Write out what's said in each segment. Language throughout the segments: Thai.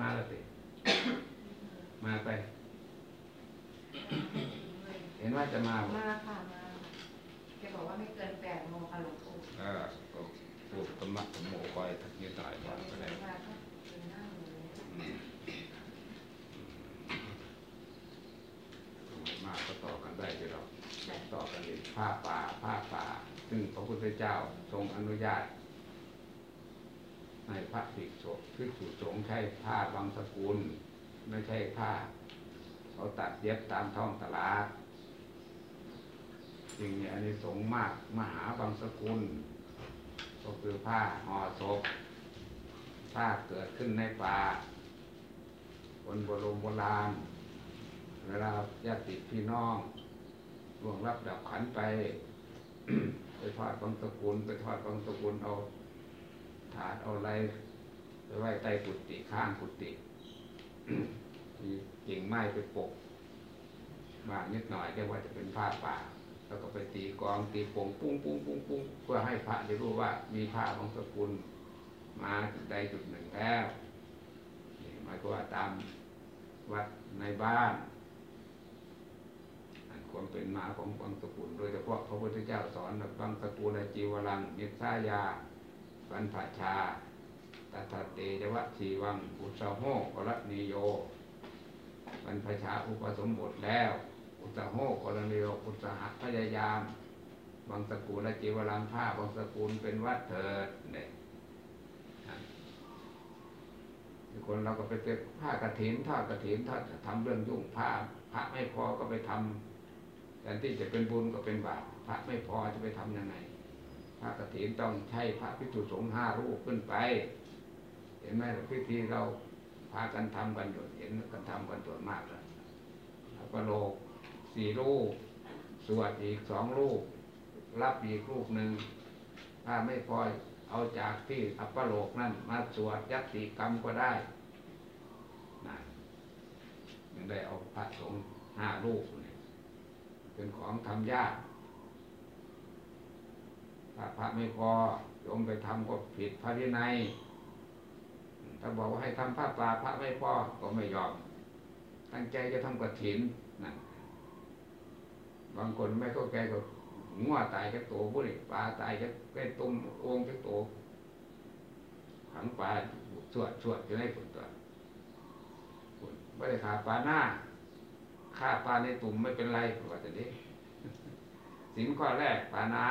มาแล้วสิมาไป เห็นว่าจะมาบ่มาค่ะมาแกบอกว่าไม่เกินแปดโมงค่ะหลวงปู่เออก็พูดธรรมะธรรมโมคอยทักนิดหน่อยเดี๋ยมาวไม่ก็เกิได้นมาก็กินนั่งอยู่เลยอืมมากก็ต่อกันได้ที่เราต่อกันเรียนผ้าป่าผ้าป่า ซึ่งพระพุทธเจ้าทรงอนุญาต ให้พระภิกษุ ภิกษุสงฆ์ใช้ผ้าบางสกุล ไม่ใช่ผ้า เขาตัดเย็บตามท้องตลาดจริงเนี่ยอันนี้สงมากมหาบางสกุล ก็คือผ้าห่อศพผ้าเกิดขึ้นในป่าบนโบรมโบราณเวลาญาติพี่น้องล่วงรับดับขันไป ไปทอดบางสกุลไปทอดบางสกุลเอาถาดเอาอะไร ไว้ใต้กุฏิข้างกุฏิมีกิ่งไม้ไปปกบ้างนิดหน่อยเรียกว่าจะเป็นผ้าป่า แล้วก็ไปตีกองตีโป่งปุ้งปุ้งปุ้งปุ้งเพื่อให้พระได้รู้ว่ามีผ้าบางสกุลมาจุดใดจุดหนึ่งแล้วหมายความว่าตามวัดในบ้านอันความเป็นมาของบางสกุลโดยเฉพาะพระพุทธเจ้าสอนบางสกุลจีวรังนิสายาบรรพชา ตัทเตจวัชีวัง อุสโหกรณิโยบรรพชาอุปสมบทแล้ว อุสโหกรณิโยอุสหะพยายามบางสกุลจีวรังผ้าบางสกุลเป็นวัดเถิดเนี่ยคนเราก็ไปเป็นผ้ากระถินทอดกระถินทอดทำเรื่องยุ่งผ้าพระไม่พอก็ไปทำแทนที่จะเป็นบุญก็เป็นบาปพระไม่พอจะไปทํำยังไงผ้ากระถินต้องใช้พระพิจุสงฆ์ห้ารูปขึ้นไป เห็นไหมพิธีเราพากันทำกันอยู่เห็นกันทำกันตัวมากแล้วพระโลกสี่รูปสวดอีกสองรูปรับอีกรูปหนึ่งถ้าไม่พอเอาจากที่อัปปโลกนั่น มาสวดยัตติกรรมก็ได้นะยังได้เอาพระสงฆ์ห้ารูปนี่เป็นของทำยากถ้าพระไม่พอโยมไปทำก็ผิดพระวินัย ถ้าบอกว่าให้ทำผ้าป่าพระไม่พอก็ไม่ยอม ตั้งใจจะทำกระถินนั่นบางคนไม่เข้าใจก็งัวตายแค่ตัวบุรีปลาตายแค่แค่ตุ้มโองแค่ตัวขังปลาสวดสวดจะได้ผลตัวไม่ได้ขาปลาหน้าฆ่าปลาในตุ่มไม่เป็นไรว่าจะนี้สินข้อแรกปลาหน้า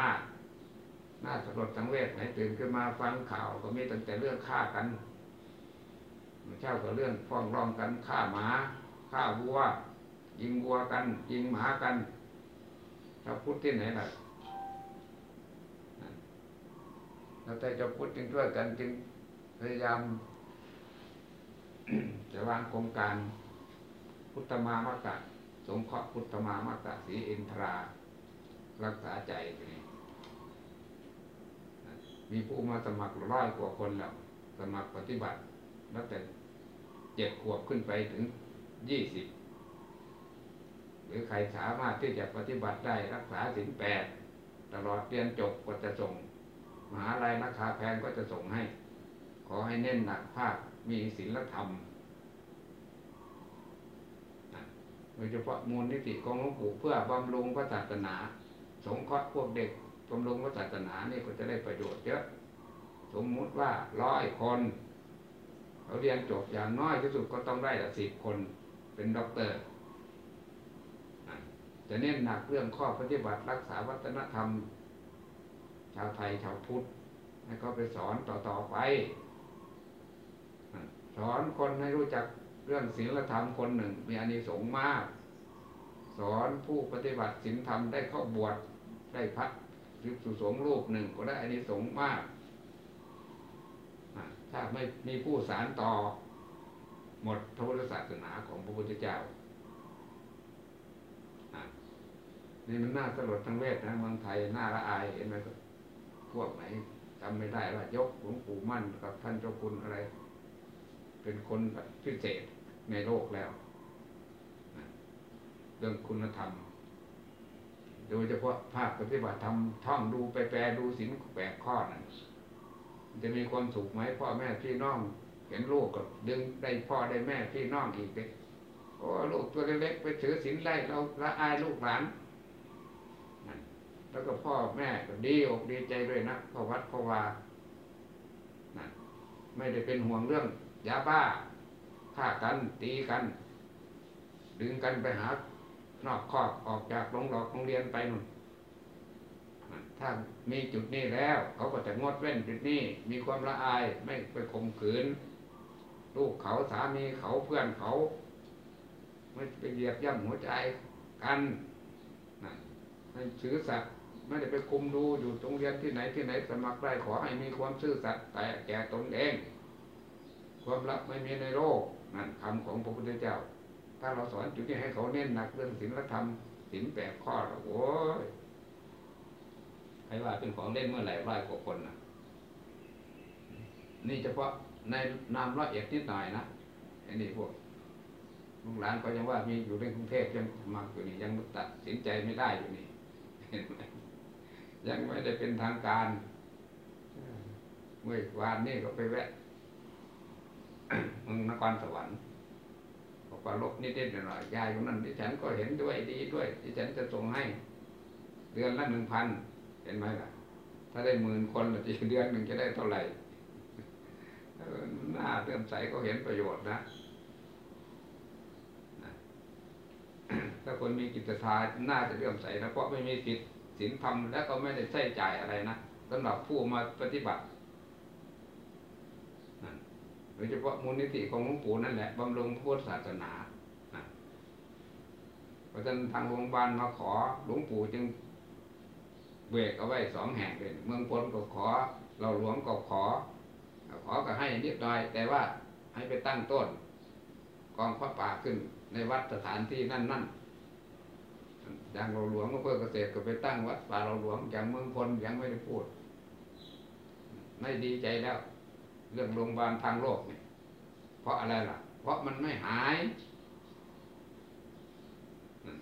หน้าสลดสังเวชไหนตื่นขึ้นมาฟังข่าวก็มีตั้งแต่เรื่องฆ่ากัน เช่ากับเรื่องฟ้องร้องกันฆ่าหมาฆ่าวัว ยิงวัวกัน ยิงหมากันถ้าพุทธที่ไหนล่ะเราแต่จะพุทธจึงช่วยกันจึงพยายามจะวางโครงการพุทธมามกะสงเคราะห์พุทธมามกะสีอินทรา รักษาใจนี่มีผู้มาสมัครร้อยกว่าคนแล้ว สมัครปฏิบัติ ตั้งแต่เจ็ดขวบขึ้นไปถึงยี่สิบหรือใครสามารถที่จะปฏิบัติได้รักษาสินแปดตลอดเรียนจบก็จะส่ง มหาลัยราคาแพงก็จะส่งให้ ขอให้เน้นหนักภาคมีศีลธรรมโดยเฉพาะมูลนิธิของหลวงปู่เพื่อบำรุงพระศาสนา สงเคราะห์พวกเด็กบำรุงพระศาสนานี่ก็จะได้ประโยชน์เยอะ สมมุติว่าร้อยคน เขาเรียนจบอย่างน้อยที่สุดก็ต้องได้ละสิบคนเป็นด็อกเตอร์ จะเน้นหนักเรื่องข้อปฏิบัติรักษาวัฒนธรรม ชาวไทยชาวพุทธให้เขาไปสอนต่อๆไป สอนคนให้รู้จักเรื่องศีลธรรมคนหนึ่ง มีอานิสงส์มาก สอนผู้ปฏิบัติศีลธรรมได้เข้าบวชได้พักภิกษุสงรูปหนึ่งก็ได้อานิสงส์มาก ถ้าไม่มีผู้สารต่อ หมดพระพุทธศาสนาของพระพุทธเจ้านี่มันน่าสลดทั้งเวทนะเมืองไทยน่าละอายเห็นไหมพวกไหนจำไม่ได้ว่ายกหลวงปู่มั่นกับท่านเจ้าคุณอะไร เป็นคนพิเศษในโลกแล้วเรื่องคุณธรรม โดยเฉพาะภาคปฏิบัติธรรมท่องดูไปแปลดูสินแปดข้อนั้น จะมีความสุขไหมพ่อแม่พี่น้อง เห็นลูกก็ดึงได้พ่อได้แม่พี่น้องอีกเลยโอ้ลูกตัวเล็กๆไปถือศีลได้เราละอายลูกหลานนั่นแล้วก็พ่อแม่ก็ดีอกดีใจด้วยนะพ่อวัดพ่อวานั่นไม่ได้เป็นห่วงเรื่องยาบ้าฆ่ากันตีกัน ดึงกันไปหานอกคอกออกจากโรงหลอกโรงเรียนไปนู่น ถ้ามีจุดนี้แล้ว เขาก็จะงดเว้นจุดนี้ มีความละอายไม่ไปข่มขืน ลูกเขาสามีเขาเพื่อนเขา ไม่ไปเหยียบย่ำหัวใจกันนั่นให้ถือสัตว์ไม่ได้ไปคุมดูอยู่โรงเรียนที่ไหนที่ไหนสมัครได้ขอให้มีความซื่อสัตย์แต่แก่ตนเอง ความลับไม่มีในโลกนั่นคำของพระพุทธเจ้า ถ้าเราสอนจุดนี้ให้เขาเน้นหนักเรื่องศีลธรรมศีลแปดข้อโอ้ย รว่าเป็นของเล่นเมื่อไหร่ร้อยกว่าคนนะนี่เฉพาะในนามร้อยเอ็ดนิดหน่อยนะไอ้นี่พวกลูกหลานก็ยังว่ามีอยู่ในกรุงเทพยังมาอยู่นี่ยังตัดสินใจไม่ได้อยู่นี่เห็นไหมยังไม่ได้เป็นทางการเมื่อวานนี่ก็ไปแวะมึงนครสวรรค์บอกว่าลบนิดๆหน่อยๆยายคนนั้นที่ฉันก็เห็นด้วยดีด้วยที่ฉันจะส่งให้ เดือนละหนึ่งพัน เห็นไหมล่ะ ถ้าได้หมื่นคนจะเดือนหนึ่งจะได้เท่าไหร่หน้าเติมใสก็เห็นประโยชน์นะ ถ้าคนมีกิจทาน่าจะเลื่อมใสนะเพราะไม่มีสิทธิ์สินธรรมและก็ไม่ได้ใช้จ่ายอะไรนะสำหรับผู้มาปฏิบัติโดยเฉพาะมูลนิธิของหลวงปู่นั่นแหละบำรุงพุทธศาสนาเพราะฉะนั้นทางโรงพยาบาลมาขอหลวงปู่จึง เบรกเอาไว้สองแห่งเลยเมืองพลก็ขอ เราหลวงก็ขอ ขอก็ให้นิดหน่อย แต่ว่าให้ไปตั้งต้น กองพระป่าขึ้นในวัดสถานที่นั่นนั่นอย่างเราหลวงก็เพื่อเกษตรก็ไปตั้งวัดป่าเราหลวงอย่างเมืองพลยังไม่ได้พูด ไม่ดีใจแล้ว เรื่องโรงพยาบาลทางโลกเนี่ยเพราะอะไรล่ะ เพราะมันไม่หาย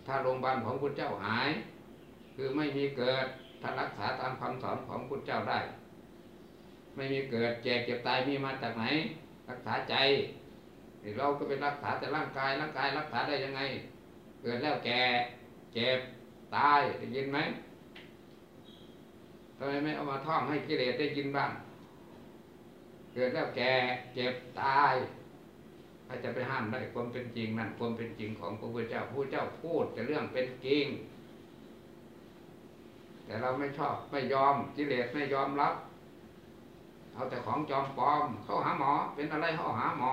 ถ้าโรงพยาบาลของพุทธเจ้าหาย คือไม่มีเกิด ถ้ารักษาตามคำสอนของพุทธเจ้าได้ ไม่มีเกิดแก่เจ็บตายมีมาจากไหน รักษาใจเราก็ไปรักษาแต่ร่างกายร่างกายรักษาได้ยังไง เกิดแล้วแก่เจ็บตายได้ยินไหมทำไมไม่เอามาท่องให้กิเลสได้ยินบ้าง เกิดแล้วแก่เจ็บตายถ้าจะไปห้ามได้ความเป็นจริงนั่นความเป็นจริงของพระพุทธเจ้าพระพุทธเจ้าพูดแต่เรื่องเป็นจริง แต่เราไม่ชอบไม่ยอมกิเลสไม่ยอมรับ เอาแต่ของจอมปลอม เข้าหาหมอ เป็นอะไรเข้าหาหมอ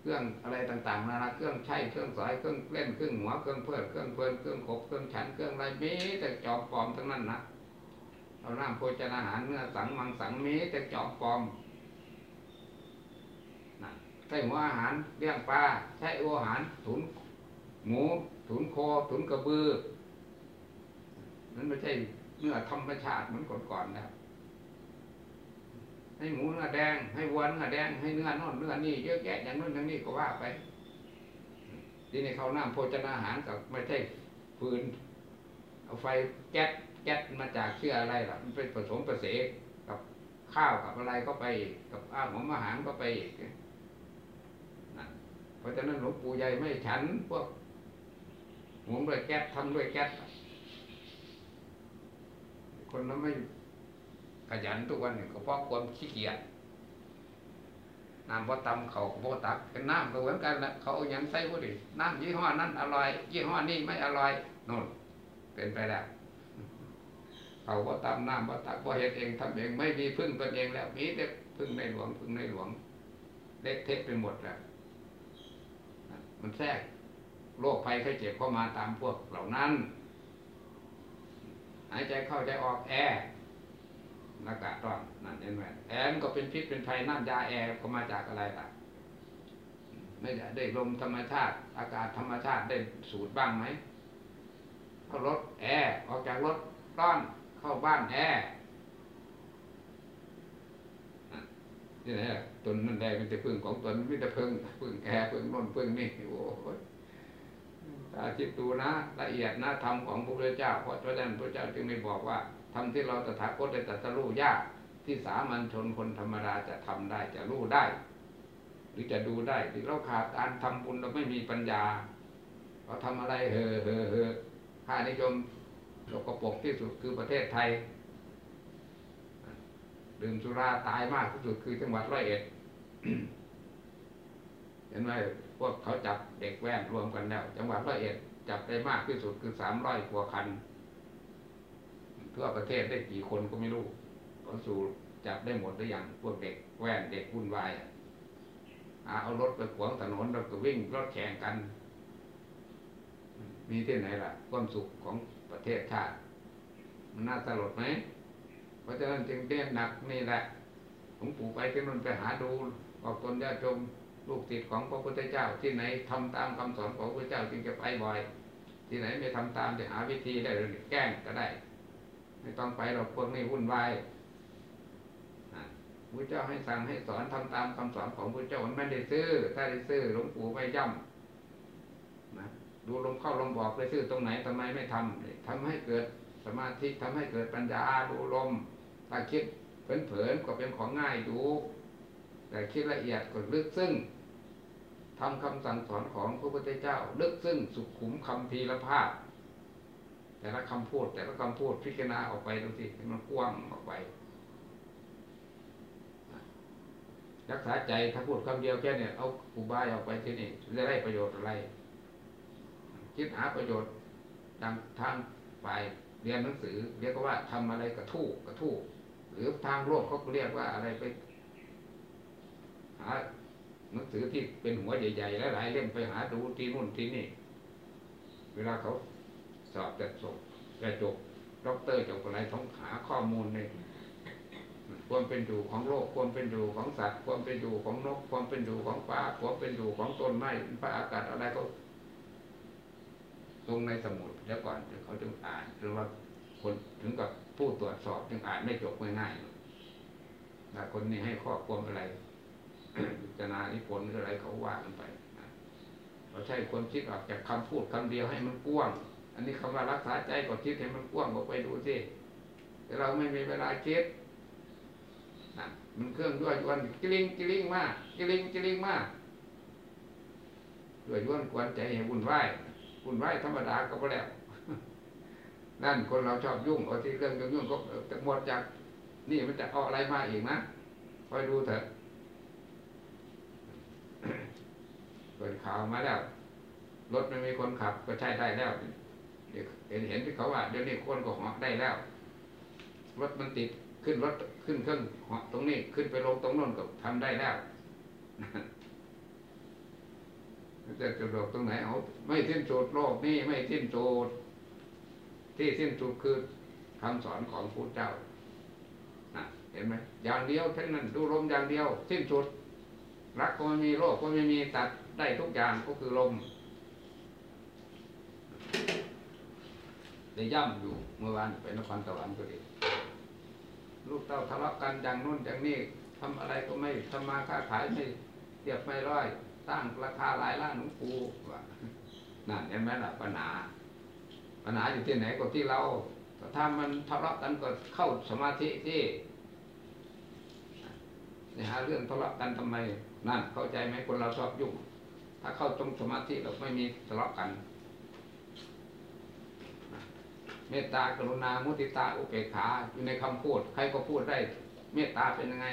เครื่องอะไรต่างๆนานาเครื่องใช้เครื่องสายเครื่องเล่นเครื่องหัวเครื่องเพื่อเครื่องเพลินเครื่องขบเครื่องฉันเครื่องอะไรมีแต่จอมปลอมทั้งนั้นนะเอาน้ำโภชนาหารเนื้อสังมังสังมีแต่จอมปลอมใช้หัวอาหารเลี้ยงปลาใช้อาหารถุนหมู ถุนโคถุนกระเบือนั้นไม่ใช่เนื้อธรรมชาติเหมือนก่อนๆแล้วให้หมูเนื้อแดง ให้วัวเนื้อแดง ให้เนื้อน่นเนื้อนี่เยอะแยะอย่างนู้นอย่างนี้ก็ว่าไป ที่ในเขาน้ำโภชนาหารกับไม่ใช่ฟืนเอาไฟแก๊สแก๊สมาจากเชื่ออะไรล่ะ มันเป็นผสมประเสกับข้าวกับอะไรก็ไป กับอาหารอาหารก็ไปอีกนะเพราะฉะนั้นหลวงปู่ใหญ่ไม่ฉันพวก หุงด้วยแก๊สทำด้วยแก๊สคนนั้นไม่ขยันทุกวันเนี่ยก็เพราะความขี้เกียจน้ำพอตำเขาพอตักเป็นน้ำก็เหมือนกันแหละเขาเอายังใส่พอดีน้ำยี่ห้อนั้นอร่อย ยี่ห้อนี้ไม่อร่อยโน่นเป็นไปแล้วเขาก็ตามน้ำก็ตักก็เห็นเองทำเองไม่มีพึ่งตนเองแล้วมีแต่พึ่งในหลวงพึ่งในหลวงเล็กเทะไปหมดแล้วมันแทรก โรคภัยไข้เจ็บเข้ามาตามพวกเหล่านั้น หายใจเข้าใจออกแอร์อากาศร้อนนั่นเห็นไหมแอร์ก็เป็นพิษเป็นภัยน้ำยาแอร์ก็มาจากอะไรล่ะไม่ได้ได้ลมธรรมชาติ อากาศธรรมชาติได้สูดบ้างไหมเข้ารถแอร์ออกจากรถร้อนเข้าบ้านแอร์นี่แหละตนนั่นแดงมันจะพึ่งของตนไม่ได้พึ่งพึ่งแอร์พึ่งน่นพึ่งนี่โอ้ย คิดดูนะละเอียดนะธรรมของพระพุทธเจ้า เพราะฉะนั้นพระเจ้าจึงได้บอกว่าธรรมที่เราตถาคตได้ตรัสรู้ยากที่สามัญชนคนธรรมดาจะทำได้จะรู้ได้ หรือจะดูได้หรือเราขาดการทำบุญเราไม่มีปัญญาเราทำอะไรเห่อเห่อเห่อค่านิยมโลกปรกที่สุดคือประเทศไทยดื่มสุราตายมากที่สุดคือจังหวัดร้อยเอ็ดเห็นไหม วกเขาจับเด็กแว่นรวมกันแล้ว จังหวัดร้อยเอ็ดจับได้มากที่สุดคือสามร้อยกว่าคันทั่วประเทศได้กี่คนก็ไม่รู้ขาสู่จับได้หมดหรือยังพวกเด็กแว่นเด็กวุ่นวายเอารถไปขวางถนนแล้วก็วิ่งรถแข่งกัน มีที่ไหนล่ะ ความสุขของประเทศชาติ มันน่าสลดไหมเพราะฉะนั้นจึงเน้นหนักนี่แหละหลวงปู่ไปที่นั่นไปหาดูบอกตนญาติโยม ลูกศิษย์ของพระพุทธเจ้า ที่ไหนทำตามคำสอนของพระพุทธเจ้าจึงจะไปบ่อย ที่ไหนไม่ทำตามจะหาวิธีได้หรือแกล้งก็ได้ ไม่ต้องไปหรอกพวกนี้วุ่นวายนะพระเจ้าให้สั่งให้สอนทำตามคำสอนของพระเจ้ามันไม่ได้ซื้อ ถ้าได้ซื้อหลวงปู่ไม่ย่ำนะดูลมเข้าลมบอกไปซื้อตรงไหนทำไมไม่ทำทำให้เกิดสมาธิทำให้เกิดปัญญาดูลมถ้าคิดเผลนๆก็เป็นของง่ายดู แต่คิดละเอียดก็ลึกซึ้งทำคำสั่งสอนของพระพุทธเจ้า ลึกซึ้งสุขุมคำพีรภาพแต่ละคำพูด แต่ละคำพูดพิจารณาออกไปดูสิให้มันกว้างออกไป รักษาใจถ้าพูดคำเดียวแค่เนี่ยเอาอุบายออกไปที่นี่จะได้ประโยชน์อะไร คิดหาประโยชน์ดังทางฝ่ายเรียนหนังสือ เรียกว่าทำอะไรกระทู้กระทู้หรือทางโลกเขาเรียกว่าอะไรไป หาหนังสือที่เป็นหัวใหญ่ๆหลายๆเล่มไปหาดูที่นู่นที่นี่ เวลาเขาสอบจะจบจะจบด็อกเตอร์จบอะไรต้องหาข้อมูลในความเป็นอยู่ของโลกความเป็นอยู่ของสัตว์ความเป็นอยู่ของนกความเป็นอยู่ของปลาความเป็นอยู่ของต้นไม้พระอากาศอะไรก็ลงในสมุดแล้วก่อนเขาจึงอ่านหรือว่าคนถึงกับผู้ตรวจสอบจึงอ่านไม่จบง่ายๆแต่คนนี้ให้ข้อความอะไร จะนานิพนธ์ออะไรเขาว่ากันไปเราใช้ความคิดออกจากคำพูดคำเดียวให้มันกว้าง อันนี้คำว่ารักษาใจก็คิดให้มันกว้างออกไปดูสิแต่เราไม่มีเวลาคิดนะมันเครื่องด้วยยวนกิลิงกิลิงมากกิลิงกิลิงมากด้วยยวนกวนใจให้วุ่นวายวุ่นวายธรรมดาก็พอแล้วนั่นคนเราชอบยุ่งเอาที่เรื่องยุ่งก็จะหมดจาก นี่มันจะเอาอะไรมาอีกนะคอยดูเถอะ เปิดข่าวมาแล้วรถไม่มีคนขับก็ใช้ได้แล้วเห็นเห็นที่เขาว่าเดี๋ยวนี้คนก็หาะได้แล้วรถมันติดขึ้นรถขึ้นเครื่องหาะตรงนี้ขึ้นไปลงตรงโน้นก็ทำได้แล้วจะกระโดดตรงไหนเอาไม่สิ้นสุดโลกนี่ไม่สิ้นสุดที่สิ้นสุดคือคำสอนของพระเจ้านะเห็นไหมอย่างเดียวเท่านั้นดูลมอย่างเดียว สิ้นสุดรักก็ไม่มีโลกก็ไม่มีตัด ได้ทุกอย่างก็คือลมได้ย่ำอยู่เมื่อวานไปนครสวรรค์ก็ดีลูกเต้าทะเลาะกันอย่างนู้นอย่างนี้ทำอะไรก็ไม่ทำมาค้าขายไม่เรียบไม่ร้อยตั้งราคาหลายล้านหลวงปู่ว่านั่นเห็นไหมล่ะปัญหาปัญหาอยู่ที่ไหนก็ที่เราถ้ามันทะเลาะกันก็เข้าสมาธิที่นี่หาเรื่องทะเลาะกันทำไม นั่นเข้าใจไหมคนเราชอบยุ่ง ถ้าเข้าตรงสมาธิเราไม่มีทะเลาะกัน เมตตากรุณา มุติตา อุเบกขา อยู่ในคำพูด ใครก็พูดได้ เมตตาเป็นยังไง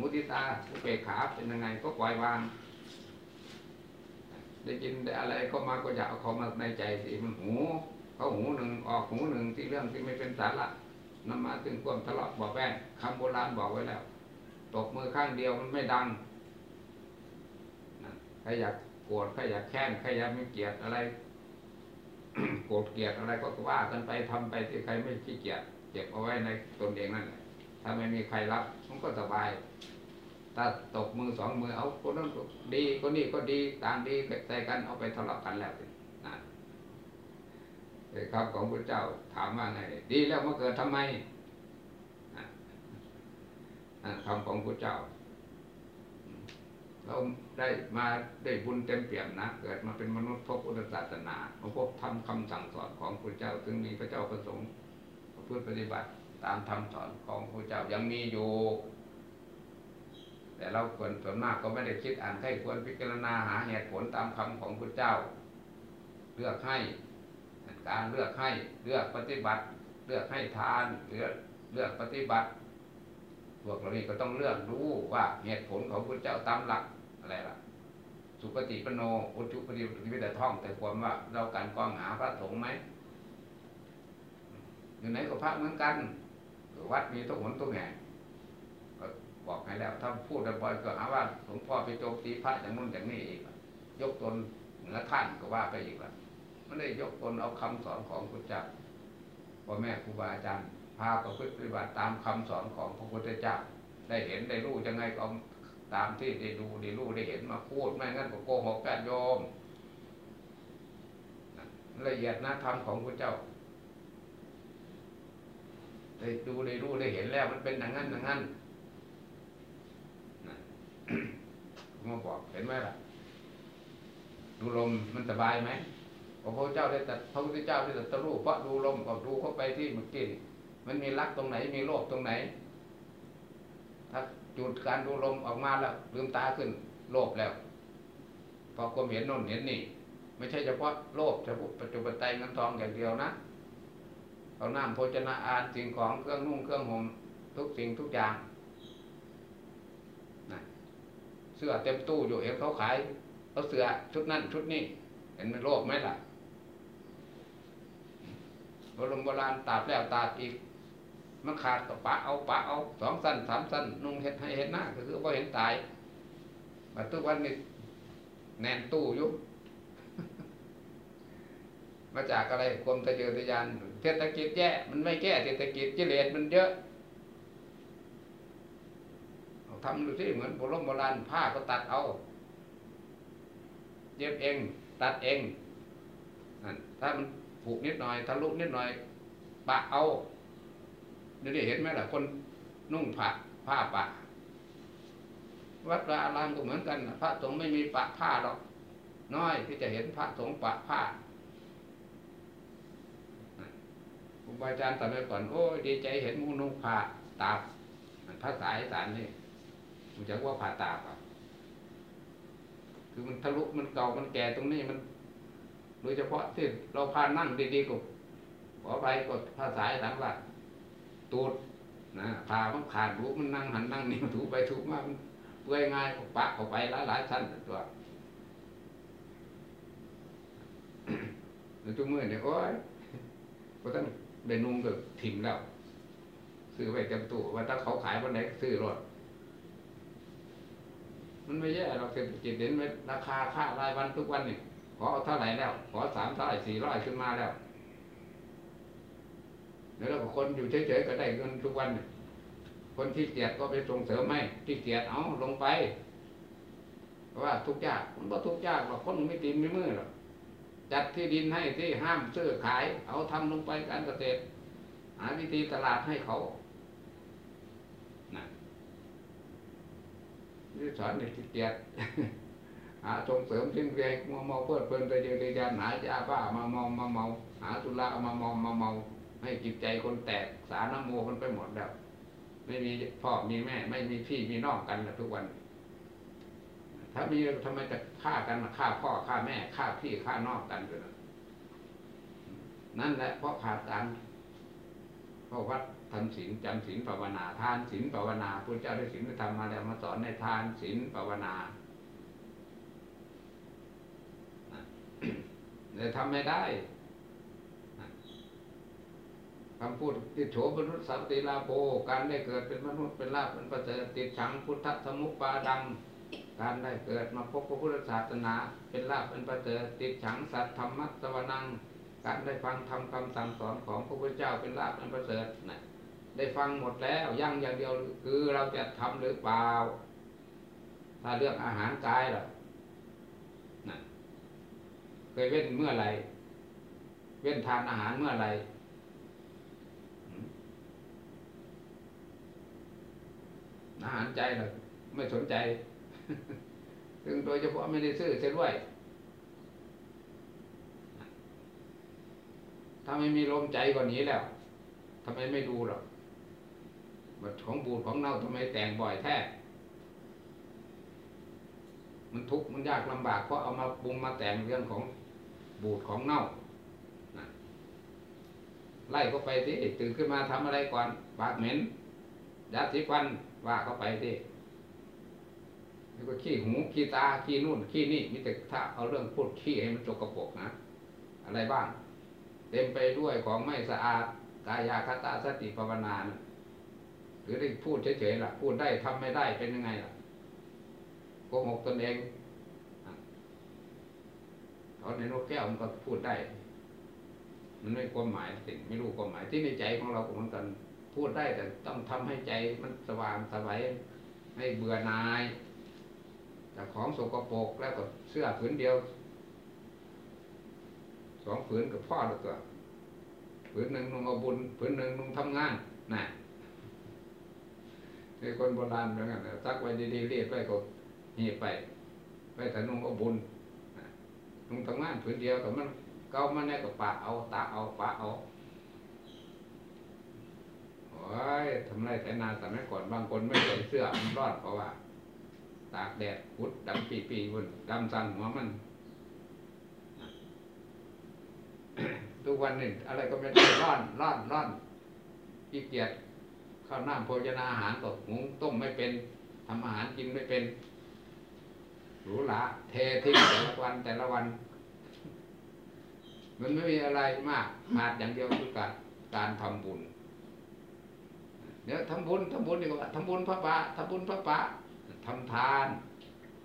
มุติตา อุเบกขาเป็นยังไง ก็ปล่อยวาง ได้ยินได้อะไรก็มาก็อยากเอาเขามาในใจสิมันหู เขาหูหนึ่งออกหูหนึ่งที่เรื่องที่ไม่เป็นสาระนำมาถึงความทะเลาะบอกแว่งคำโบราณบอกไว้แล้วตบมือข้างเดียวมันไม่ดังใครอยาก โกรธใครอยากแค้นใครอยากไม่เกลียดอะไรโกรธเกลียดอะไรก็ว่ากันไปทำไปที่ใครไม่ขี้เกียจเก็บเอาไว้ในตนเองนั่นแหละถ้าไม่มีใครรับมันก็สบาย ถ้าตกมือสองมือเอาคนนั้นดีคนนี้ก็ดีต่างดีใส่กันเอาไปทะเลาะกันแล้วนะคำของพระเจ้าถามว่าไง ดีแล้วมาเกิดทำไมคำของพระเจ้า เราได้มาได้บุญเต็มเปี่ยมนะ เกิดมาเป็นมนุษย์พบพุทธศาสนามาพบทำคำสั่งสอนของพระเจ้าถึงมีพระเจ้าประสงค์เพื่อปฏิบัติตามธรรมสอนของพระเจ้ายังมีอยู่ แต่เราควรส่วนมากก็ไม่ได้คิดอ่านใครควรพิจารณาหาเหตุผลตามคำของพระเจ้า เลือกให้การเลือกให้เลือกปฏิบัติ เลือกให้ทานเลือกเลือกปฏิบัติ พวกเรานี่ก็ต้องเลือกรู้ว่าเหตุผลของพระเจ้าตามหลักอะไรล่ะ สุปฏิปโนอุจุปฏิปฏิแต่ท่อง แต่ความว่าเราการกองหาพระสงฆ์ไหมอยู่ไหนก็พระเหมือนกันวัดมีทุกหนทุกแห่งก็บอกให้แล้ว ถ้าพูดบ่อยก็หาว่าหลวงพ่อไปโจมตีพระอย่างนู้นอย่างนี้อีกยกตนเหนือท่านก็ว่าไปอีกละไม่ได้ยกตนเอาคำสอนของพระเจ้าพ่อแม่ครูบาอาจารย์ พาประพฤติปฏิบัติตามคำสอนของพระพุทธเจ้าได้เห็นได้รู้ยังไงก็ตามที่ได้ดูได้รู้ได้เห็นมาพูดไม่งั้นก็โกหกแกโยมละเอียดนะธรรมของพระเจ้าได้ดูได้รู้ได้เห็นแล้วมันเป็นอย่างนั้นอย่างนั้นมาบอกเห็นไหมล่ะ ดูลมมันสบายไหมพระพุทธเจ้าได้แต่พระพุทธเจ้าได้แต่ตรู้เพราะดูลมก็ดูเข้าไปที่เมื่อกี้ มันมีรักตรงไหน มีโลภตรงไหน ถ้าจุดการดูลมออกมาแล้วลืมตาขึ้น โลภแล้วพอความเห็นน่นเห็นนี่ ไม่ใช่เฉพาะโลภเฉพาะปัจจุบันไตเงินทองอย่างเดียวนะเอาน้ำโภชนาอาหารสิ่งของเครื่องนุ่งเครื่องห่มทุกสิ่งทุกอย่างนะเสื้อเต็มตู้อยู่เห็นเขาขายเอาเสื้อชุดนั้นชุดนี้ เห็นมันโลภไหมล่ะโบราณโบราณตาบแล้วตาบอีก มันขาดก็ปะเอาปะเอาสองสั้นสามสั้นนุ่งเห็ดให้เห็นหน้าก็คือว่าเห็นตายมาทุกวันนี้แน่นตู้อยู่มาจากอะไรความทะเยอทะยานเศรษฐกิจแย่ มันไม่แก้เศรษฐกิจกิเลสมันเยอะทำดูที่เหมือนโบราณโบราณผ้าก็ตัดเอาเย็บเอง ตัดเองนั่นถ้ามันผูกนิดหน่อยทะลุนิดหน่อยปะเอา เดี๋ยวเห็นไหมล่ะคนนุ่งผ้าผ้าปะวัดวาอารามก็เหมือนกันพระสงฆ์ไม่มีปะผ้าหรอก น้อยที่จะเห็นพระสงฆ์ปะผ้าครูบาอาจารย์ตอนไปก่อน โอ้ดีใจเห็นมูนุ่งผ้าตาบภาษาอีสานนี่รู้จักว่าผ้าตาบอะคือมันทะลุมันเก่ามันแก่ตรงนี้มัน โดยเฉพาะที่เราพานั่งดีๆก็ขอไปก็ภาษาต่างว่า ตูดนะพามันขาดรู้มันนั่งหันนั่งนี่ถูไปถูมามันเปื่อยง่ายก็ปะเข้าไปหลายหลายชั้นตัวแล้วทุกมื่อเนี่ยโอ้ยก็ต้องเดนุ่งก็ถิ่มแล้วซื้อไว้เต็มตู้ว่าถ้าเขาขายวันไหนซื้อรถมันไม่แย่เราเศรษฐกิจเห็นไหมราคาค่ารายวันทุกวันนี่ขอเอาเท่าไหร่แล้ว ขอสามเท่าไหร่สี่ร้อยขึ้นมาแล้ว เดี๋ยวเราก็คนอยู่เฉยๆก็ได้เงินทุกวัน คนที่เกียจก็ไปส่งเสริมให้ที่เกียจเอาลงไปเพราะว่าทุกยากมันก็ทุกยากหรอกคนไม่ตีนไม่มือหรอกจัดที่ดินให้ที่ห้ามซื้อขาย เอาทำลงไปการเกษตร หาวิธีตลาดให้เขานะนี่สอนเด็กที่เกียจหาส่งเสริมทิ้งเรียงมาเมาเพื่อเพลินไปเยอะๆยานหายาบ้ามาเมามาเมา หาสุราเอามาเมามาเมา ให้จิตใจคนแตกสารน้ำโมคนไปหมดแล้ว ไม่มีพ่อมีแม่ ไม่มีพี่มีน้องกันแล้วทุกวัน ถ้ามีทำไมจะฆ่ากันฆ่าพ่อฆ่าแม่ฆ่าพี่ฆ่าน้องกันด้วยนั่นแหละเพราะขาดการเพราะวัดทำศีลจำศีลภาวนาทานศีลภาวนาพระเจ้าได้ศีลได้ทำมาแล้วมาสอนในทานศีลภาวนาเลยทำไม่ได้ คำพูดที่โฉมนุษย์สันติลาโภการได้เกิดเป็นมนุษย์เป็นลาภเป็นประเสริฐติดฉังพุทธสมุปปาดัง การได้เกิดมาพบพระพุทธศาสนา เป็นลาภเป็นประเสริฐติดฉังสัตธรรมัสวนัง การได้ฟังทำคำสั่งสอนของพระพุทธเจ้าเป็นลาภเป็นประเสริฐนะได้ฟังหมดแล้วยั่งอย่างเดียวคือเราจะทำหรือเปล่า ถ้าเรื่องอาหารกายล่ะนะเคยเว้นเมื่อไรเว้นทานอาหารเมื่อไร อาหารใจเราไม่สนใจถึงโดยเฉพาะไม่ได้ซื้อเสียด้วย ถ้าไม่มีลมใจกว่านี้แล้วทำไมไม่ดูหรอกว่าของบูดของเน่าทำไมแต่งบ่อยแท้ มันทุกข์มันยากลำบากเพราะเอามาปรุงมาแต่งเรื่องของบูดของเน่าไล่ก็ไปที่ตื่นขึ้นมาทำอะไรก่อนปากเหม็นยาสีฟัน ว่าเขาไปที่แล้วก็ขี้หูขี้ตาขี้นู่นขี้นี่มิแต่ถ้าเอาเรื่องพูดขี้ให้มันจกกระปกนะอะไรบ้าง เต็มไปด้วยของไม่สะอาดกายาคตาสติภาวนานะหรือได้พูดเฉยๆล่ะ พูดได้ทำไม่ได้เป็นยังไงล่ะโกหกตนเองเขาในนกแก้วมันก็พูดได้ มันไม่ความหมายสิ่งไม่รู้ความหมายที่ในใจของเราก็เหมือนกัน พูดได้แต่ต้องทำให้ใจมันสว่างสวัยให้เบื่อนายจากของสกปรกแล้วก็เสื้อผืนเดียวสองผืนกับพ่อแล้วก็ผืนหนึ่งนุ่งเอาบุญผืนหนึ่งนุ่งทำงานน่ะคือคนโบราณเหมือนกันน่ะซักไว้ดีๆเรียกไว้ก็หีไป ไปแต่นุ่งเอาบุญนุ่งทำงานผืนเดียวแต่มันเก่ามันแน่ก็ปะเอาตาเอาปะเอา โอ้ยทำไรแต่นาสมัยก่อนบางคนไม่ใส่เสื้อมันร้อนเพราะว่า ตากแดดพุดดำปีปีๆบนดำสันหัวมัน ทุกวันนี่อะไรก็ไม่ได้ร้อนร้อนร้อนขี้เกียจข้าวหน้าโภชนาอาหารตกหุงต้มไม่เป็นทำอาหารกินไม่เป็นหรูหราเททิ้งแต่ละวันแต่ละวัน มันไม่มีอะไรมากขาดอย่างเดียวคือการการทำบุญ เดี๋ยวทำบุญทำบุญดีกว่าทำบุญพระปะทำบุญพระปะทำทาน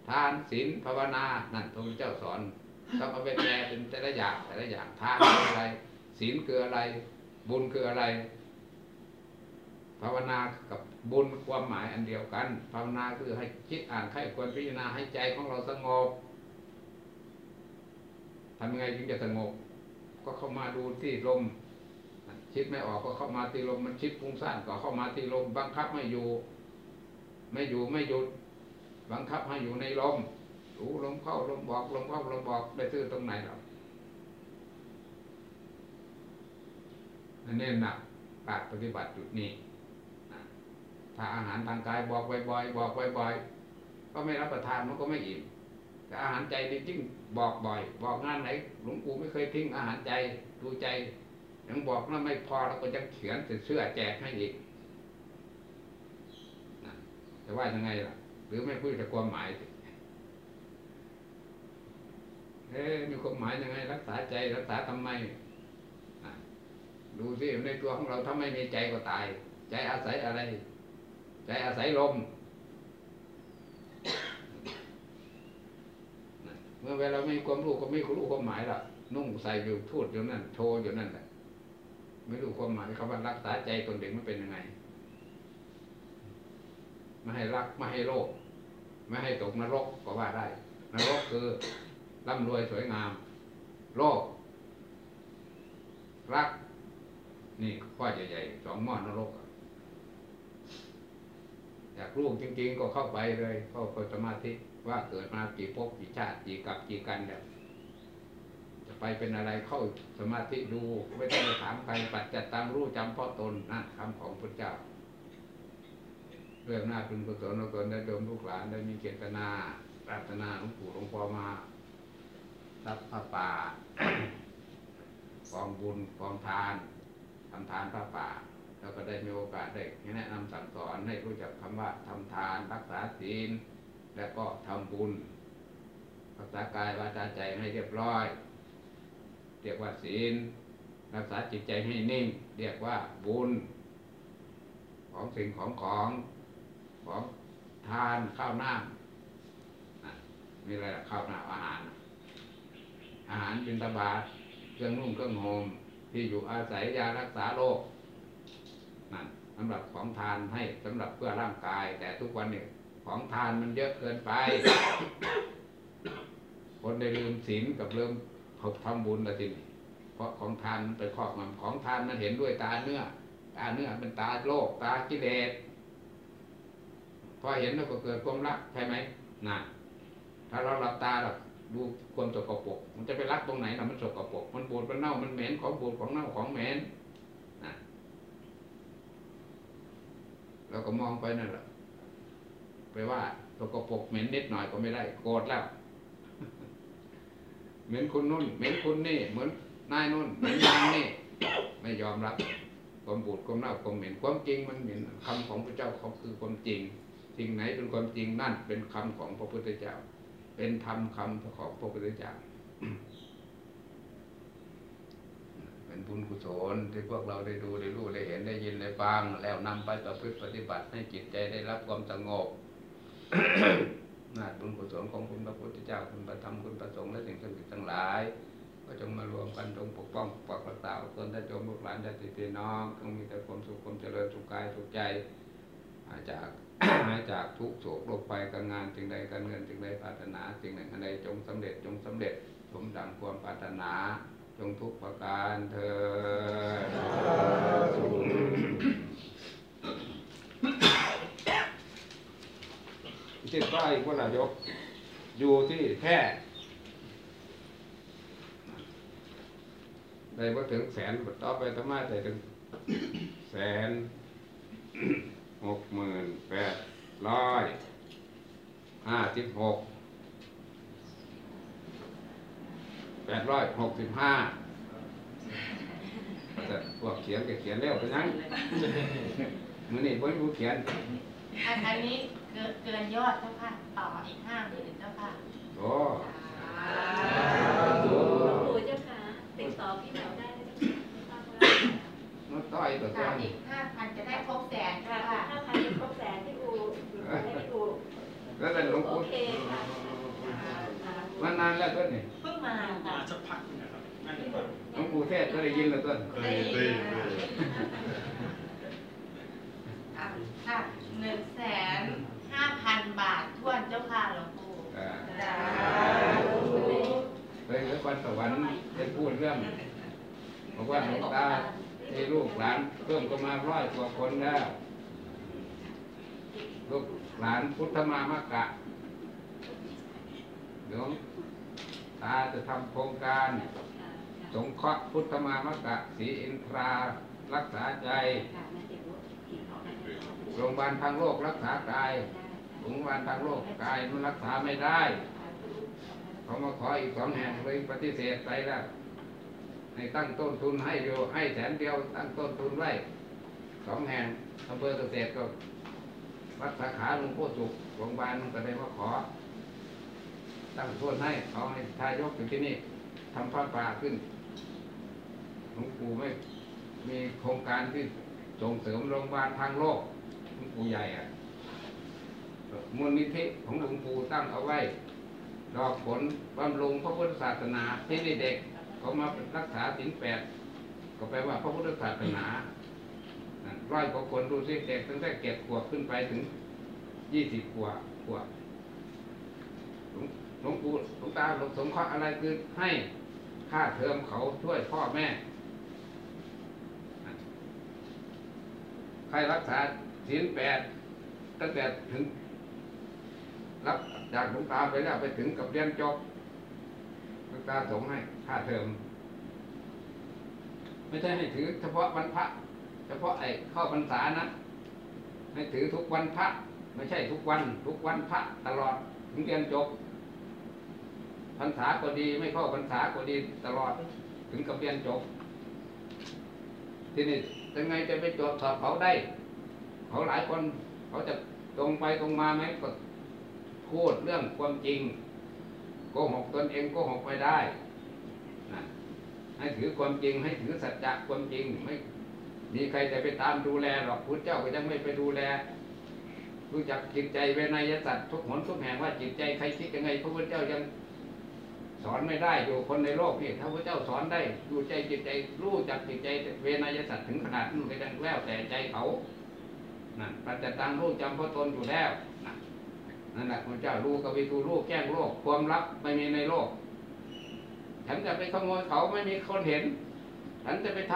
ทานศีลภาวนา นั่นพระพุทธเจ้าสอนต้องเอาไปแปลเป็นแต่ละอย่างแต่ละอย่างทานคืออะไรศีลคืออะไร บุญคืออะไร ภาวนากับบุญความหมายอันเดียวกัน ภาวนาคือให้คิดอ่านไข้ควรพิจารณาให้ใจของเราสงบทำยังไงถึงจะสงบ ก็เข้ามาดูที่ลม คิดไม่ออกก็เข้ามาที่ลมมันคิดฟุ้งซ่านก็เข้ามาที่ลมบังคับไม่อยู่ ไม่อยู่ไม่หยุด บังคับให้อยู่ในลมรู้ลมเข้าลมบอกลมเข้าลมบอกได้ซื้อตรงไหนหรอกอันหนักปากปฏิบัติจุดนี้ถ้าอาหารทางกายบอกบ่อยๆบอกบ่อยๆก็ไม่รับประทานมันก็ไม่อิ่มแต่อาหารใจนี่ยิ่งบอกบ่อย บอกงานไหนหลวงปู่ไม่เคยทิ้งอาหารใจดูใจ ยังบอกว่าไม่พอแล้วก็จะเขียนเสื้อแจกให้อีกนะจะว่ายังไงล่ะ หรือไม่พูดแต่ความหมายเอ๊มีความหมายยังไง รักษาใจรักษาทำไมดูสิในตัวของเราถ้าไม่มีใจก็ตาย ใจอาศัยอะไร ใจอาศัยลมเมื่อเวลาไม่มีความรู้ก็ไม่รู้ความหมายล่ะ นุ่งใส่อยู่พูดอยู่นั่นโชว์อยู่นั่นแหละ ไม่รู้ความหมายคำว่ารักษาใจตนเองมันเป็นยังไงไม่ให้รักไม่ให้โลภไม่ให้ตกนรกก็ว่าได้ นรกคือร่ำรวยสวยงาม โลกรัก นี่ข้อใหญ่ๆสองหม้อนรกอยากรู้จริง ๆ ก็เข้าไปเลยเข้าไปสมาธิว่าเกิดมากี่ภพกี่ชาติกี่กับกี่กันแล้ว ไปเป็นอะไรเข้าสมาธิดูไม่ต้องไปถามใครปัจจัดตังรู้จำเพราะตนนั่นคำของพระเจ้า เรื่องหน้าเป็นกุศลตนได้โดมลูกหลานได้มีเจตนาปรารถนาหลวงปู่หลวงพ่อมารับพระป่ากองบุญกองทานทำทานพระป่าแล้วก็ได้มีโอกาสได้แนะนำสั่งสอนให้รู้จักคำว่าทำทานรักษาศีลและก็ทำบุญรักษากายวาจาใจให้เรียบร้อย เรียกว่าศีล รักษาจิตใจให้นิ่ง เรียกว่าบุญ ของสิ่งของของของทานข้าวหน้ำอะมีอะไรล่ะข้าวหน้ำอาหาร อาหารบิณฑบาตเครื่องนุ่งเครื่องห่มที่อยู่อาศัยยารักษาโรคนั่นสำหรับของทานให้สำหรับเพื่อร่างกาย แต่ทุกวันนี้ของทานมันเยอะเกินไป คนได้ลืมศีลกับลืม เขาทำบุญละทีนี้เพราะของทานมันไปครอบงำของทานมันเห็นด้วยตาเนื้อตาเนื้อเป็นตาโลกตากิเลสพอเห็นแล้วก็เกิดความรักใช่ไหมน่ะถ้าเราหลับตาเราดูความสกปรกมันจะไปรักตรงไหนล่ะมันสกปรกมันบูดมันเน่ามันเหม็นของบูดของเน่าของเหม็นนะแล้วก็มองไปนั่นแหละไปว่าตัวกปรกเหม็นนิดหน่อยก็ไม่ได้โกรธแล้ว เหม็นคุณนุ่น เหม็นคุณนี่ เหมือนนายนุ่น เหม็นนางนี่ ไม่ยอมรับ ความบูดความเน่าความเหม็นความจริงมันเหม็นคำของพระเจ้าเขาคือความจริง สิ่งไหนเป็นความจริงนั่นเป็นคำของพระพุทธเจ้า เป็นธรรมคำของพระพุทธเจ้า เป็นบุญกุศลที่พวกเราได้ดูได้รู้ได้เห็นได้ยินได้ฟัง แล้วนำไปประพฤติปฏิบัติให้จิตใจได้รับความสงบ นาบุญกุศลของคุณพระพุทธเจ้าคุณพระธรรมคุณพระสงฆ์และสิ่งศักดิ์สิทธิ์ทั้งหลาย ก็จงมารวมกันจงปกป้องปกปักรักษาตนได้จงลูกหลานญาติพี่น้องจงมีแต่ความสุขความเจริญสุขกายสุขใจหาจากหาจากทุกโศกโรคภัยการงานสิ่งใดการเงินสิ่งใดปรารถนาสิ่งหนึ่งอันใดจงสำเร็จจงสำเร็จสมดังความปรารถนา จงทุกประการเธอ ที่ใต้พระนายกอยู่ที่แพร่ได้มาถึงแสนต่อไปธรรมะได้ถึงแสนหกหมื่นแปดร้อยห้าสิบหกแปดร้อยหกสิบห้าแต่พวกเขียนก็เขียนเร็วไปนั้นมือนี่เพิ่นผู้เขียน อันอันนี้ เกินเกินยอดเจ้าค่ะต่ออีกห้าหมื่นเจ้าค่ะโอ้ปู่เจ้าค่ะติดต่อพี่แถวได้ไหมเจ้าค่ะน้องต้อยตัวค่ะต้อยอีกห้าพันจะได้ครบแสนค่ะเจ้าค่ะถ้าพันเป็นครบแสนที่อูให้พี่อูแล้วแต่หลวงโอปู่เคค่ะมานานแล้วต้นนี่เพิ่งมาค่ะมาสักพักหนึงนะครับนั่นเองครับหลวงปู่เทศก็ได้ยินแล้วต้นเคยเคยเคยอะค่ะหนึ่งแสน ห้าพันบาททวนเจ้าค่ะหลวงปู่เอ่อจ้าเคยเหลือวันสวรรค์ได้พูดเรื่องบอกว่าหลวงตาให้ลูกหลานเพิ่มก็มาร้อยกว่าคนแล้วลูกหลานพุทธมามกะหลวงตาจะทำโครงการ สงเคราะห์พุทธมามกะศรีอินทรารักษาใจโรงพยาบาลทางโลกรักษากายโร งพยาบาลทางโลกกายมันรักษาไม่ได้เขามาขออีกสองแห่งเลยปฏิเสธไปแล้วให้ตั้งต้นทุนให้เดียวให้แสนเดียวตั้งต้นทุนไว้สองแห่งอำเภอเกษตรก็วัดสาขาหลวงพ่อสุขโรงพยาบาลมันก็ได้มาขอ ตั้งทุนให้เขาให้ทายกอยู่ที่นี่ทำผ้าป่าขึ้นหลวงปู่ไม่มีโครงการที่ส่งเสริมโรงพยาบาลทางโลกหลวงปู่ใหญ่อะ มูลนิธิของหลวงปู่ตั้งเอาไว้ ดอกผลบำรุงพระพุทธศาสนาที่นี่เด็กเขามารักษาศีลแปดก็แปลว่าพระพุทธศาสนานั่นร้อยกว่าคนดูสิเด็กตั้งแต่เก็ดขวบขึ้นไปถึงยี่สิบขวบขวบหลวงปู่หลวงตาหลวงสงเคราะห์อะไรคือให้ค่าเทอมเขาช่วยพ่อแม่ ใครรักษาศีลแปดตั้งแต่ถึง รับจากหลวงตาไปแล้วไปถึงกับเรียนจบหลวงตาส่งให้ค่าเทอม ไม่ใช่ให้ถือ เฉพาะวันพระ เฉพาะไอ้เข้าพรรษานะให้ถือทุกวันพระ ไม่ใช่ทุกวัน ทุกวันพระตลอดถึงเรียนจบพรรษาก็ดีไม่เข้าพรรษาก็ดีตลอดถึงกับเรียนจบ ทีนี่ยังไงจะไปจดสอบเขาได้ เขาหลายคนเขาจะตรงไปตรงมาไหมก็ พูดเรื่องความจริงโกหกตนเองโกหกไม่ได้นะให้ถือความจริง ให้ถือสัจจะความจริงไม่มีใครจะไปตามดูแลหรอกพุทธเจ้าก็ยังไม่ไปดูแลรู้จักจิตใจเวนยสัตว์ทุกหนทุกแห่งว่าจิตใจใครคิดยังไง พระพุทธเจ้ายังสอนไม่ได้อยู่คนในโลกนี่ถ้าพระเจ้าสอนได้ดูใจจิตใจรู้จักจิตใจเวนยสัตว์ถึงขนาดนั้นก็ยังแล้วแต่ใจเขานั่นปัจจตังรู้จำพระตนอยู่แล้ว นั่นแหละพระเจ้ารู้กวิตูรู้แก้งโลก ความลับไม่มีในโลก ฉันจะไปขโมยเขาไม่มีคนเห็น ฉันจะไปท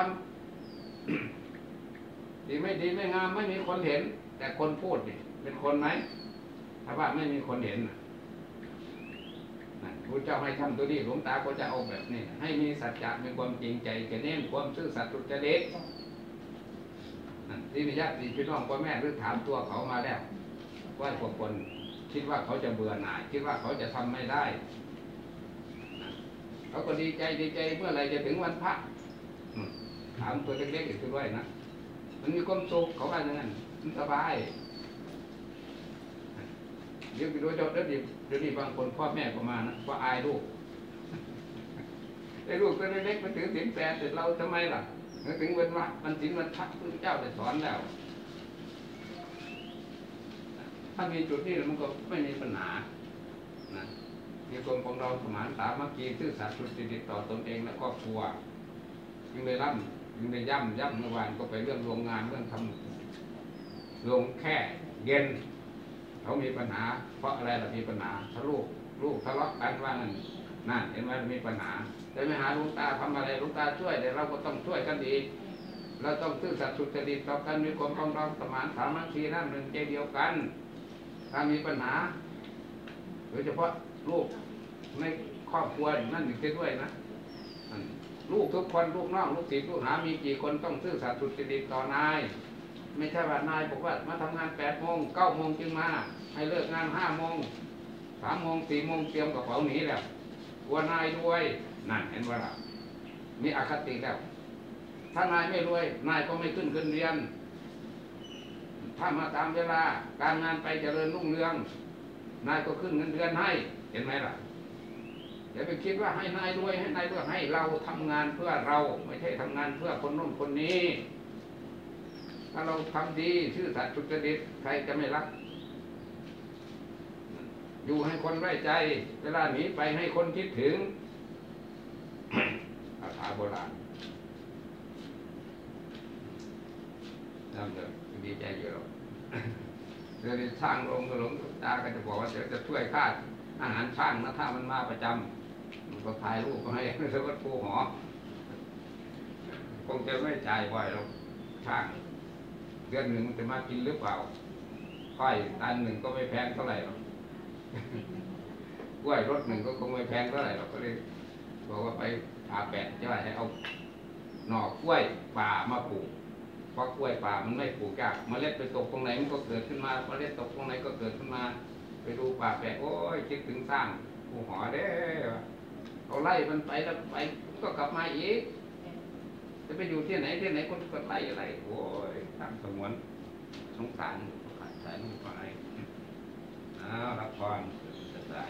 ำดีไม่ดีไม่งามไม่มีคนเห็น แต่คนพูดนี่เป็นคนไหมถ้าว่าไม่มีคนเห็นพระเจ้าให้ทำตัวนี้หลวงตาก็จะเอาแบบนี้ ให้มีสัจจะมีความจริงใจจะเน้นความซื่อสัตย์สุจริตที่มีญาติพี่น้องพ่อแม่หรือถามตัวเขามาแล้วว่าพวกคน คิดว่าเขาจะเบื่อหน่าย คิดว่าเขาจะทำไม่ได้เขาก็ดีใจดีใจเมื่อไรจะถึงวันพระถามตัวเล็กๆอีกด้วยนะมันมีความสุขเขาว่าอย่างนั้นมันสบายเดี๋ยวไปดูเจ้าเดี๋ยวเดี๋ยวนี้บางคนพ่อแม่ก็มานะก็อายลูกไอ้ลูกตัวเล็กๆมันถือศีลแปดแต่เราทำไมล่ะมาถึงวันว่ามันศีลวันพระพุทธเจ้าได้สอนแล้ว ถ้ามีจุดนี้มันก็ไม่มีปัญหานะมีคนของเราสมานสามัคคีซื่อสัตย์สุจริตต่อตนเองและครอบครัวยิ่งได้ร่ำยิ่งได้ย่ำย่ำเมื่อวานก็ไปเรื่องโรงงานเรื่องทำโรงแค่เย็นเขามีปัญหา เพราะอะไรล่ะมีปัญหาถ้าลูกลูกทะเลาะกันว่านั่นนั่นเห็นไหมมีปัญหาแต่ไม่หาลุงตาทำอะไรลุงตาช่วยแต่เราก็ต้องช่วยกันดีเราต้องซื่อสัตย์สุจริตต่อกันมีความปรองดองสมานสามัคคีน้ำหนึ่งใจเดียวกัน ถ้ามีปัญหาโดยเฉพาะลูกในครอบครัวนั่นอยู่ด้วยนะลูกทุกคนลูกน้องลูกศิษย์ลูกหา มีกี่คนต้องซื่อสัตย์สุจริตต่อนาย ไม่ใช่ว่านายบอกว่ามาทำงานแปดโมงเก้าโมงจึงมา ให้เลิกงานห้าโมงสามโมงสี่โมงเตรียมกระเป๋าหนีแล้วกลัวนายรวยนั่นเห็นว่ามีอคติแล้ว ถ้านายไม่รวย นายก็ไม่ขึ้นเงินเรียน ถ้ามาตามเวลาการงานไปเจริญรุ่งเรือง นายก็ขึ้นเงินเดือนให้ เห็นไหมล่ะอย่าไปคิดว่าให้นายรวยให้นายรวยให้เราทำงานเพื่อเราไม่ใช่ทำงานเพื่อคนนู้นคนนี้ ถ้าเราทำดีชื่อสัตย์สุจริตใครจะไม่รัก อยู่ให้คนไว้ใจ เวลาหนีไปให้คนคิดถึงภาษาโบราณนั่นเลย ดีใจอยู่หรอกเดี๋ยวนี้ช่างลงก็หลงตาก็จะบอกว่าเดี๋ยวจะช่วยค่าอาหารช่างนะถ้ามันมาประจำมันก็ถ่ายรูปก็ให้แล้วก็ปูหอ คงจะไม่จ่ายบ่อยหรอกช่างเดือนหนึ่งมันจะมากินหรือเปล่าค่อยตันหนึ่งก็ไม่แพงเท่าไหร่หรอกกล้วยรถหนึ่งก็คงไม่แพงเท่าไหร่หรอกก็เลยบอกว่าไปอาแปะจะให้เอาหน่อกล้วยป่ามาปลูก เพราะกล้วยป่ามันไม่ปลูกยากเมล็ดไปตกตรงไหนมันก็เกิดขึ้นมาเมล็ดตกตรงไหนก็เกิดขึ้นมา ไปดูป่าแปะโอ้ยคิดถึงสร้างผู้หอเด้เขาไล่มันไปแล้วไปก็กลับมาอีกจะไปอยู่ที่ไหนที่ไหนคนก็ไล่อะไรโอ้ยสร้างสมวนสงสารขาดสายลูกไปอ้าวรับพรจะได้